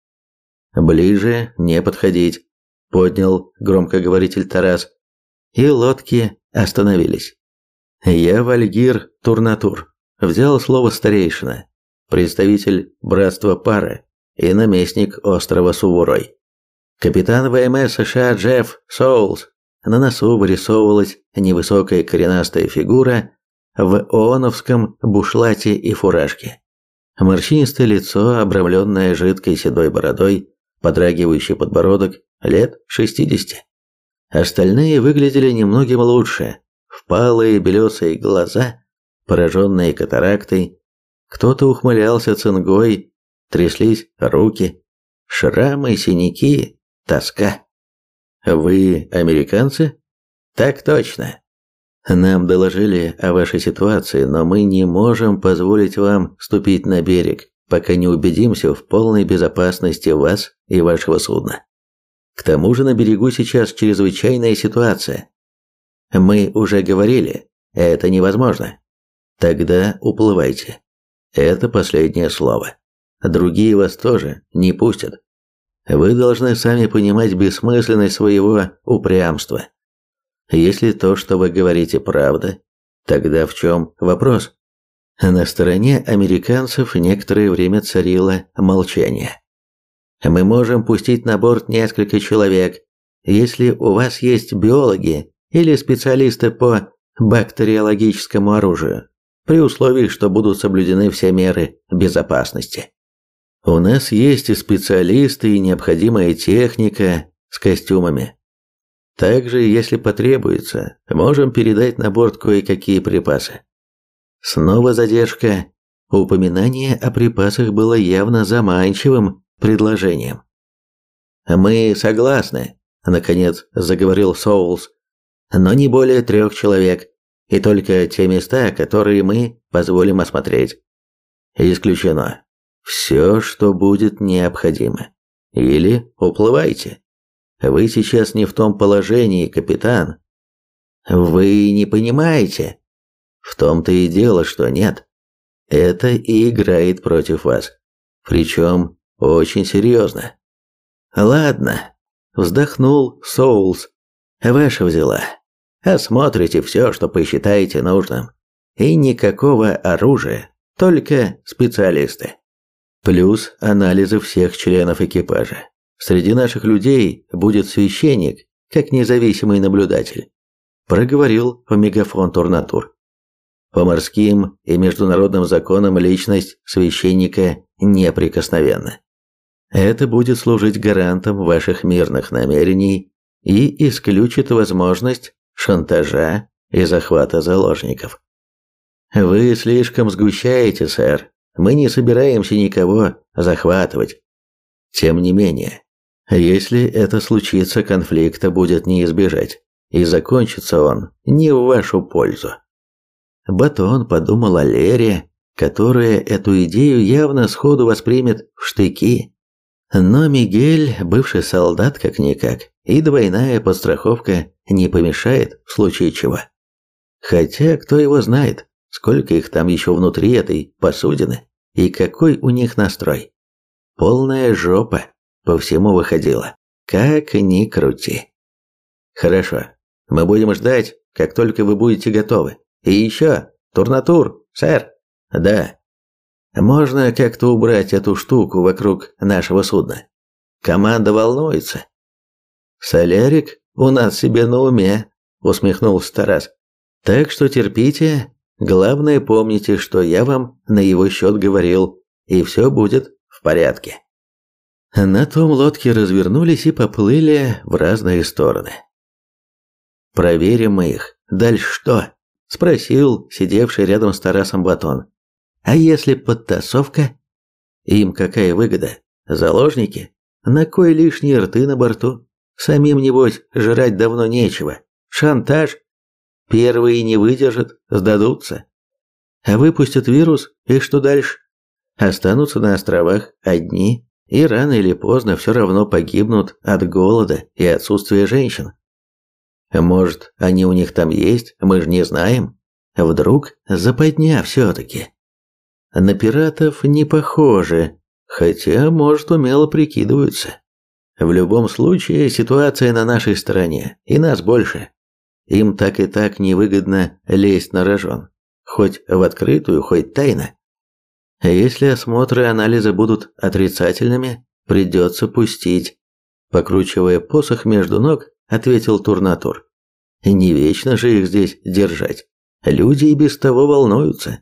S1: «Ближе не подходить», – поднял громкоговоритель Тарас, и лодки остановились. «Я Вальгир Турнатур», – взял слово старейшина, представитель братства пары и наместник острова Суворой. Капитан ВМС США Джефф Соулс. На носу вырисовывалась невысокая коренастая фигура в ооновском бушлате и фуражке. Морщинистое лицо, обрамленное жидкой седой бородой, подрагивающий подбородок, лет 60. Остальные выглядели немногим лучше. Впалые белесые глаза, пораженные катарактой. Кто-то ухмылялся цингой, тряслись руки. Шрамы, синяки, тоска. «Вы американцы?» «Так точно. Нам доложили о вашей ситуации, но мы не можем позволить вам ступить на берег, пока не убедимся в полной безопасности вас и вашего судна. К тому же на берегу сейчас чрезвычайная ситуация. Мы уже говорили, это невозможно. Тогда уплывайте. Это последнее слово. Другие вас тоже не пустят. Вы должны сами понимать бессмысленность своего упрямства. Если то, что вы говорите, правда, тогда в чем вопрос? На стороне американцев некоторое время царило молчание. Мы можем пустить на борт несколько человек, если у вас есть биологи или специалисты по бактериологическому оружию, при условии, что будут соблюдены все меры безопасности. У нас есть и специалисты, и необходимая техника с костюмами. Также, если потребуется, можем передать на борт кое-какие припасы. Снова задержка. Упоминание о припасах было явно заманчивым предложением. «Мы согласны», – наконец заговорил Соулс, – «но не более трех человек, и только те места, которые мы позволим осмотреть. Исключено. Все, что будет необходимо. Или уплывайте». Вы сейчас не в том положении, капитан. Вы не понимаете? В том-то и дело, что нет. Это и играет против вас. Причем очень серьезно. Ладно, вздохнул Соулс. Ваша взяла. Осмотрите все, что посчитаете нужным. И никакого оружия, только специалисты. Плюс анализы всех членов экипажа. Среди наших людей будет священник, как независимый наблюдатель, проговорил в мегафон Турнатур. По морским и международным законам личность священника неприкосновенна. Это будет служить гарантом ваших мирных намерений и исключит возможность шантажа и захвата заложников. Вы слишком сгущаете, сэр. Мы не собираемся никого захватывать. Тем не менее, если это случится, конфликта будет не избежать, и закончится он не в вашу пользу. Батон подумал о Лере, которая эту идею явно сходу воспримет в штыки. Но Мигель, бывший солдат как-никак, и двойная подстраховка не помешает в случае чего. Хотя, кто его знает, сколько их там еще внутри этой посудины, и какой у них настрой. Полная жопа по всему выходило. Как ни крути. Хорошо. Мы будем ждать, как только вы будете готовы. И еще, турнатур, сэр. Да. Можно как-то убрать эту штуку вокруг нашего судна. Команда волнуется. Солярик у нас себе на уме, усмехнулся Тарас. Так что терпите. Главное, помните, что я вам на его счет говорил, и все будет в порядке. На том лодке развернулись и поплыли в разные стороны. «Проверим мы их. Дальше что?» – спросил сидевший рядом с Тарасом Батон. «А если подтасовка?» «Им какая выгода? Заложники? На кой лишние рты на борту? Самим, небось, жрать давно нечего. Шантаж? Первые не выдержат, сдадутся. А выпустят вирус, и что дальше? Останутся на островах одни, и рано или поздно все равно погибнут от голода и отсутствия женщин. Может, они у них там есть, мы же не знаем. Вдруг западня все-таки. На пиратов не похожи, хотя, может, умело прикидываются. В любом случае, ситуация на нашей стороне, и нас больше. Им так и так невыгодно лезть на рожон, хоть в открытую, хоть тайно. Если осмотры и анализы будут отрицательными, придется пустить. Покручивая посох между ног, ответил Турнатур. Не вечно же их здесь держать. Люди и без того волнуются.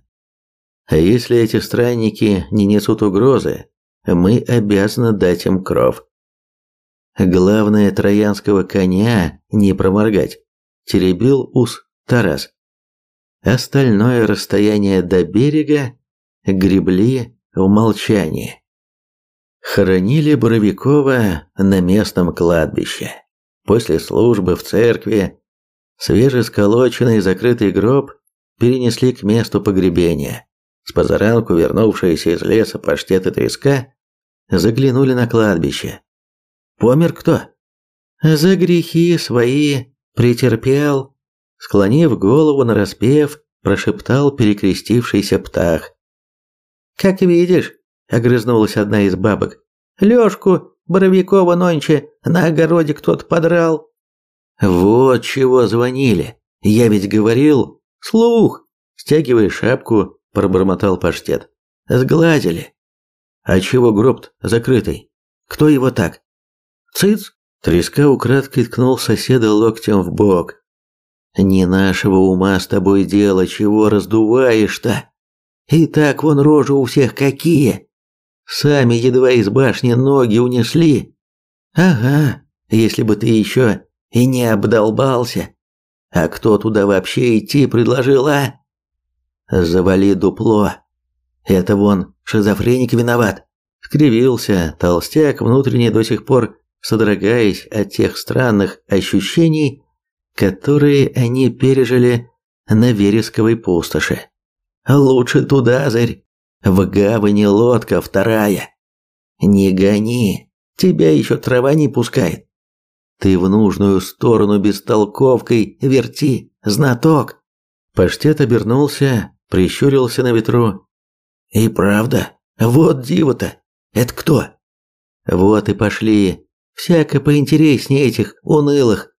S1: А если эти странники не несут угрозы, мы обязаны дать им кров. Главное троянского коня не проморгать, теребил ус Тарас. Остальное расстояние до берега гребли в молчании. Хоронили Боровикова на местном кладбище. После службы в церкви свежесколоченный закрытый гроб перенесли к месту погребения. С позаранку вернувшиеся из леса паштет и треска заглянули на кладбище. Помер кто? За грехи свои претерпел, склонив голову на распев, прошептал перекрестившийся птах. Как видишь, огрызнулась одна из бабок. Лёшку Боровикова нонче на огороде кто-то подрал. Вот чего звонили. Я ведь говорил, слух. Стягивая шапку, пробормотал паштет. Сгладили. А чего гроб закрытый? Кто его так? Цыц! Треска украдкой ткнул соседа локтем в бок. Не нашего ума с тобой дело, чего раздуваешь-то? И так вон рожи у всех какие. Сами едва из башни ноги унесли. Ага, если бы ты еще и не обдолбался. А кто туда вообще идти предложил, а? Завали дупло. Это вон шизофреник виноват. Скривился толстяк, внутренне до сих пор содрогаясь от тех странных ощущений, которые они пережили на вересковой пустоши. Лучше туда, Зарь. В гавани лодка вторая. Не гони, тебя еще трава не пускает. Ты в нужную сторону бестолковкой верти, знаток. Паштет обернулся, прищурился на ветру. И правда, вот диво-то. Это кто? Вот и пошли. Всяко поинтереснее этих унылых.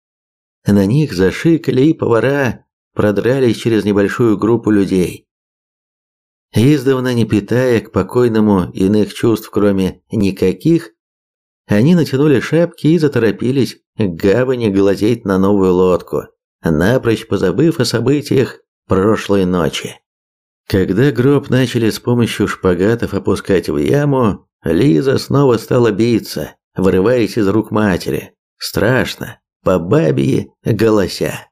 S1: На них зашикали и повара продрались через небольшую группу людей. Издавна не питая к покойному иных чувств, кроме никаких, они натянули шапки и заторопились к гавани глазеть на новую лодку, напрочь позабыв о событиях прошлой ночи. Когда гроб начали с помощью шпагатов опускать в яму, Лиза снова стала биться, вырываясь из рук матери. Страшно, по бабье голося.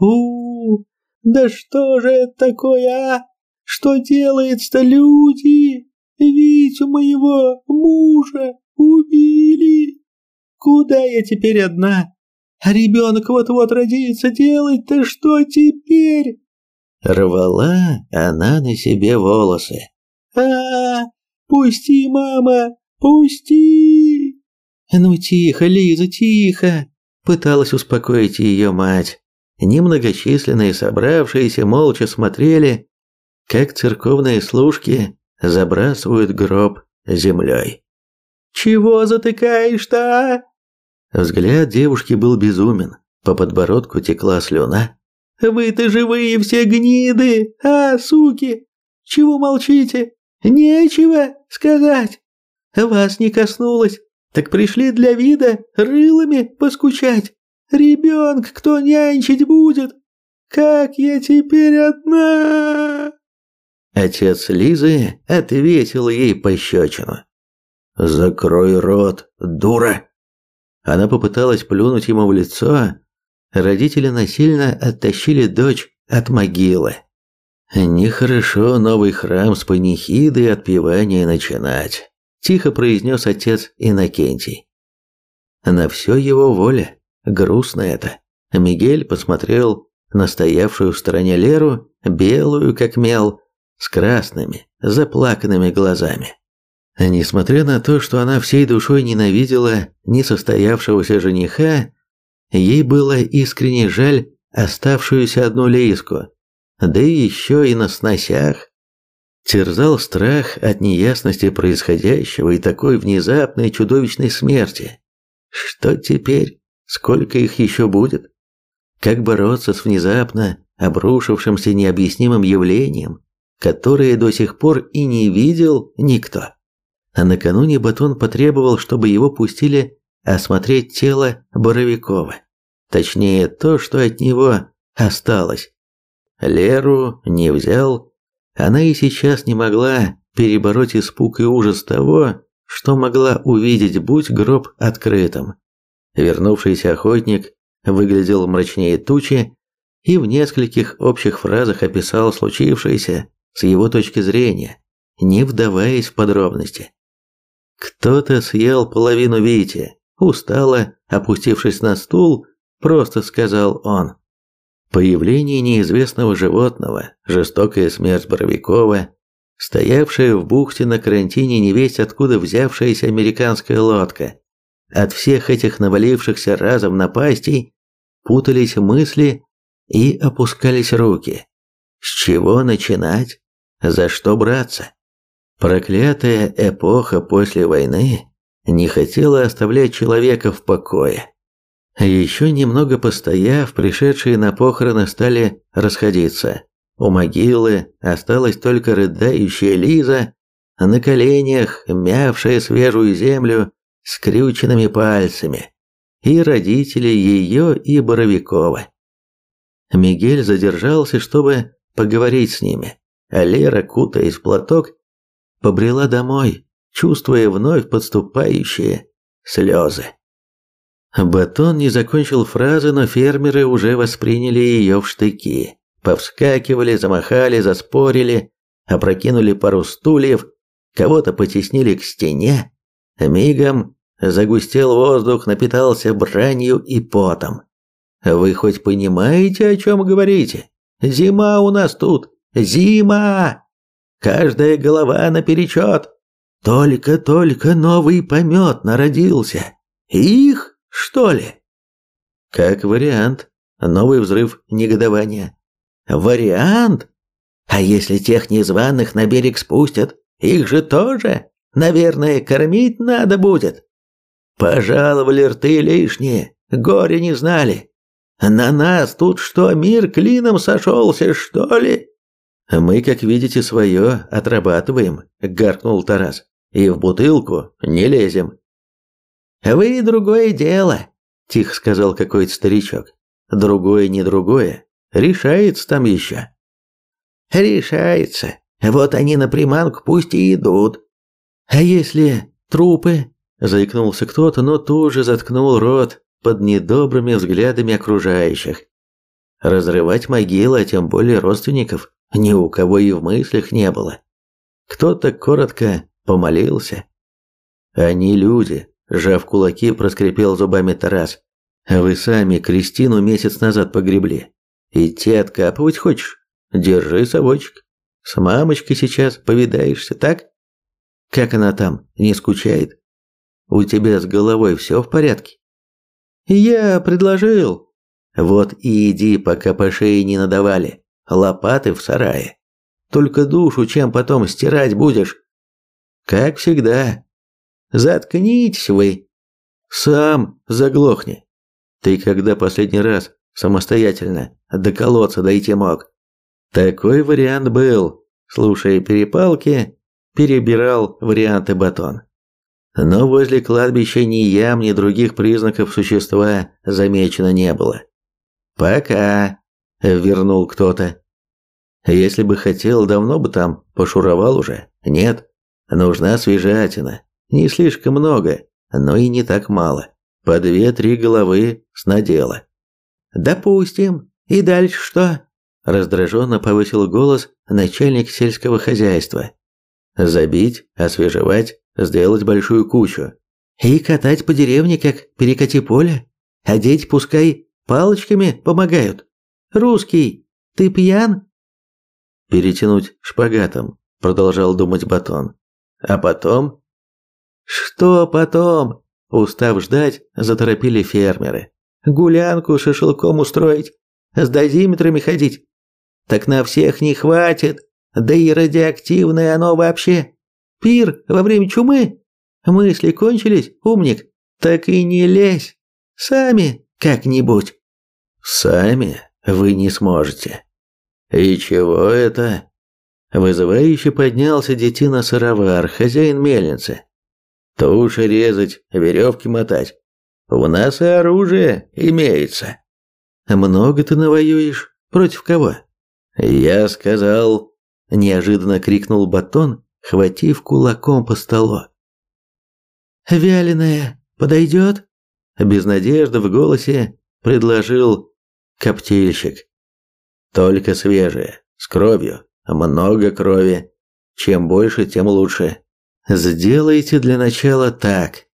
S2: у, -у да что же это такое, а? Что делается-то, люди? Витю моего мужа убили. Куда я теперь одна? А ребенок вот-вот родится, делать-то что теперь?
S1: Рвала она на себе волосы.
S2: А, -а, -а пусти, мама, пусти.
S1: Ну тихо, Лиза, тихо, пыталась успокоить ее мать. Немногочисленные собравшиеся молча смотрели, как церковные служки забрасывают гроб землей.
S2: «Чего затыкаешь-то?»
S1: Взгляд девушки был безумен, по подбородку текла слюна.
S2: «Вы-то живые все гниды, а, суки! Чего молчите? Нечего сказать. Вас не коснулось, так пришли для вида рылами поскучать. Ребенка кто нянчить будет? Как я теперь одна?»
S1: Отец Лизы ответил ей пощечину. «Закрой рот, дура!» Она попыталась плюнуть ему в лицо. Родители насильно оттащили дочь от могилы. «Нехорошо новый храм с панихиды и отпевания начинать», – тихо произнес отец Иннокентий. На все его воля. Грустно это. Мигель посмотрел на стоявшую в стороне Леру, белую как мел, с красными, заплаканными глазами. Несмотря на то, что она всей душой ненавидела несостоявшегося жениха, ей было искренне жаль оставшуюся одну Лейску, да еще и на сносях. Терзал страх от неясности происходящего и такой внезапной чудовищной смерти. Что теперь? Сколько их еще будет? Как бороться с внезапно обрушившимся необъяснимым явлением, которое до сих пор и не видел никто? А накануне Батон потребовал, чтобы его пустили осмотреть тело Боровикова. Точнее, то, что от него осталось. Леру не взял. Она и сейчас не могла перебороть испуг и ужас того, что могла увидеть, будь гроб открытым. Вернувшийся охотник выглядел мрачнее тучи и в нескольких общих фразах описал случившееся с его точки зрения, не вдаваясь в подробности. Кто-то съел половину Вити, устало, опустившись на стул, просто сказал он. Появление неизвестного животного, жестокая смерть Боровикова, стоявшая в бухте на карантине невесть откуда взявшаяся американская лодка. От всех этих навалившихся разом напастей путались мысли и опускались руки. С чего начинать? За что браться? Проклятая эпоха после войны не хотела оставлять человека в покое. Еще немного постояв, пришедшие на похороны стали расходиться. У могилы осталась только рыдающая Лиза, на коленях мявшая свежую землю скрюченными пальцами, и родители ее и Боровикова. Мигель задержался, чтобы поговорить с ними, а Лера, кутаясь в платок, побрела домой, чувствуя вновь подступающие слезы. Батон не закончил фразы, но фермеры уже восприняли ее в штыки. Повскакивали, замахали, заспорили, опрокинули пару стульев, кого-то потеснили к стене. Мигом загустел воздух, напитался бранью и потом. «Вы хоть понимаете, о чем говорите? Зима у нас тут! Зима!» Каждая голова наперечет. Только-только новый помет народился. Их, что ли? Как вариант. Новый взрыв негодования. Вариант? А если тех незваных на берег спустят, их же тоже, наверное, кормить надо будет. Пожаловали рты лишние, горе не знали. На нас тут что, мир клином сошелся, что ли? «Мы, как видите, свое отрабатываем», – гаркнул Тарас. «И в бутылку не лезем». «Вы другое дело», – тихо сказал какой-то старичок. «Другое не другое. Решается там еще». «Решается. Вот они на приманку пусть и идут». «А если трупы?» – заикнулся кто-то, но тут же заткнул рот под недобрыми взглядами окружающих. Разрывать могилы, а тем более родственников, ни у кого и в мыслях не было. Кто-то коротко помолился. Они люди, сжав кулаки, проскрипел зубами Тарас. А вы сами Кристину месяц назад погребли. Идти откапывать хочешь? Держи совочек. С мамочкой сейчас повидаешься, так? Как она там, не скучает? У тебя с головой все в порядке? Я предложил. Вот и иди, пока по шее не надавали лопаты в сарае. Только душу чем потом стирать будешь? Как всегда. Заткнитесь вы. Сам заглохни. Ты когда последний раз самостоятельно до колодца дойти мог? Такой вариант был. Слушая перепалки, перебирал варианты батон. Но возле кладбища ни ям, ни других признаков существа замечено не было. «Пока», вернул кто-то. Если бы хотел, давно бы там пошуровал уже. Нет, нужна свежатина. Не слишком много, но и не так мало. По две-три головы с надела.
S2: Допустим. И дальше что?
S1: Раздраженно повысил голос начальник сельского хозяйства. Забить, освежевать, сделать большую кучу.
S2: И катать по деревне, как перекати поле? А дети пускай палочками помогают. Русский, ты пьян?
S1: Перетянуть шпагатом, продолжал думать Батон. А потом...
S2: Что потом? Устав ждать, заторопили фермеры. Гулянку шашлыком устроить, с дозиметрами ходить. Так на всех не хватит, да и радиоактивное оно вообще. Пир во время чумы? Мысли кончились, умник? Так и не лезь. Сами как-нибудь.
S1: Сами вы не сможете. И чего это? Вызывающе поднялся детина сыровар, хозяин мельницы. Туши резать, веревки мотать. У нас и оружие имеется.
S2: Много ты навоюешь? Против кого?
S1: Я сказал, неожиданно крикнул Батон, хватив кулаком по столу.
S2: Вяленая подойдет?
S1: Без надежды в голосе предложил коптильщик. Только свежее, с кровью, много крови. Чем больше, тем лучше. Сделайте для начала так.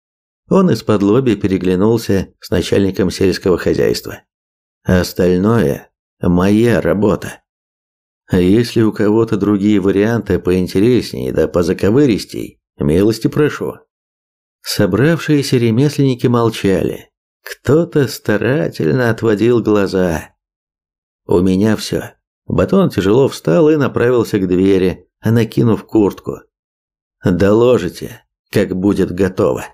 S1: Он из-под лоби переглянулся с начальником сельского хозяйства. Остальное моя работа. А если у кого-то другие варианты поинтереснее да позаковыристей, милости прошу. Собравшиеся ремесленники молчали. Кто-то старательно отводил глаза. У меня все. Батон тяжело встал и направился к двери, накинув куртку. Доложите, как будет готово.